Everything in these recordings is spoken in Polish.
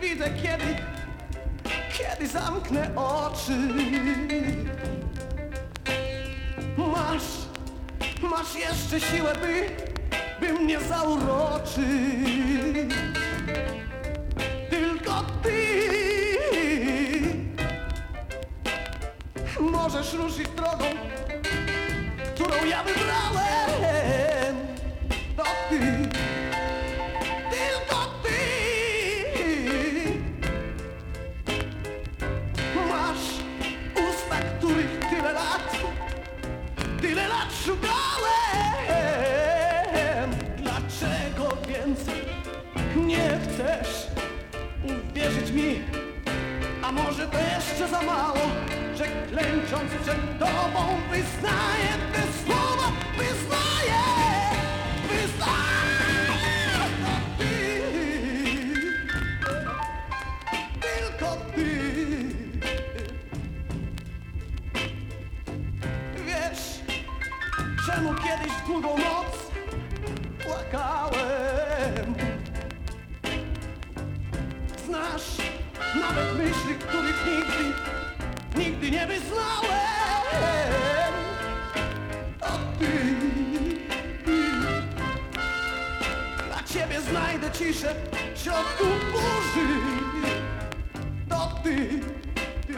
widzę, kiedy, kiedy zamknę oczy. Masz, masz jeszcze siłę, by, by mnie zauroczyć. Tylko ty możesz ruszyć drogą, którą ja wybrałem. Tyle lat szukałem. Dlaczego więc nie chcesz uwierzyć mi? A może to jeszcze za mało, że klęcząc przed tobą wyznaję czemu kiedyś długą noc płakałem? Znasz nawet myśli, których nigdy, nigdy nie wyznałem. To ty, dla ciebie znajdę ciszę w środku burzy. To ty, ty,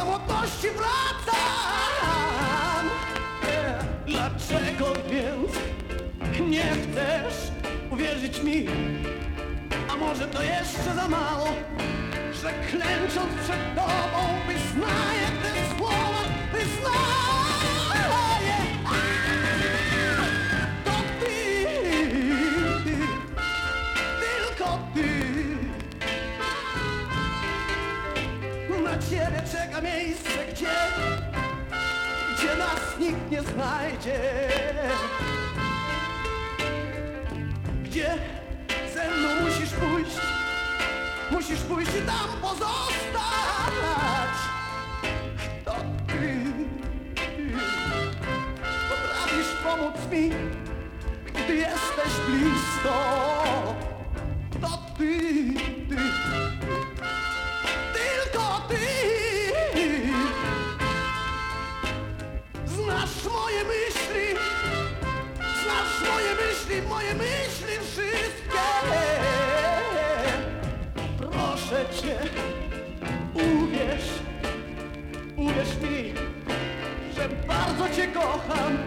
samotności wracam. Dlaczego więc nie chcesz uwierzyć mi? A może to jeszcze za mało, że klęcząc przed tobą wyznaję te słowa, wyznaję ciebie czeka miejsce, gdzie Gdzie nas nikt nie znajdzie. Gdzie ze mną musisz pójść? Musisz pójść i tam pozostać. To ty? Potrafisz pomóc mi Gdy jesteś blisko. To ty, ty moje myśli wszystkie. Proszę cię, uwierz Uwierz mi, że bardzo cię kocham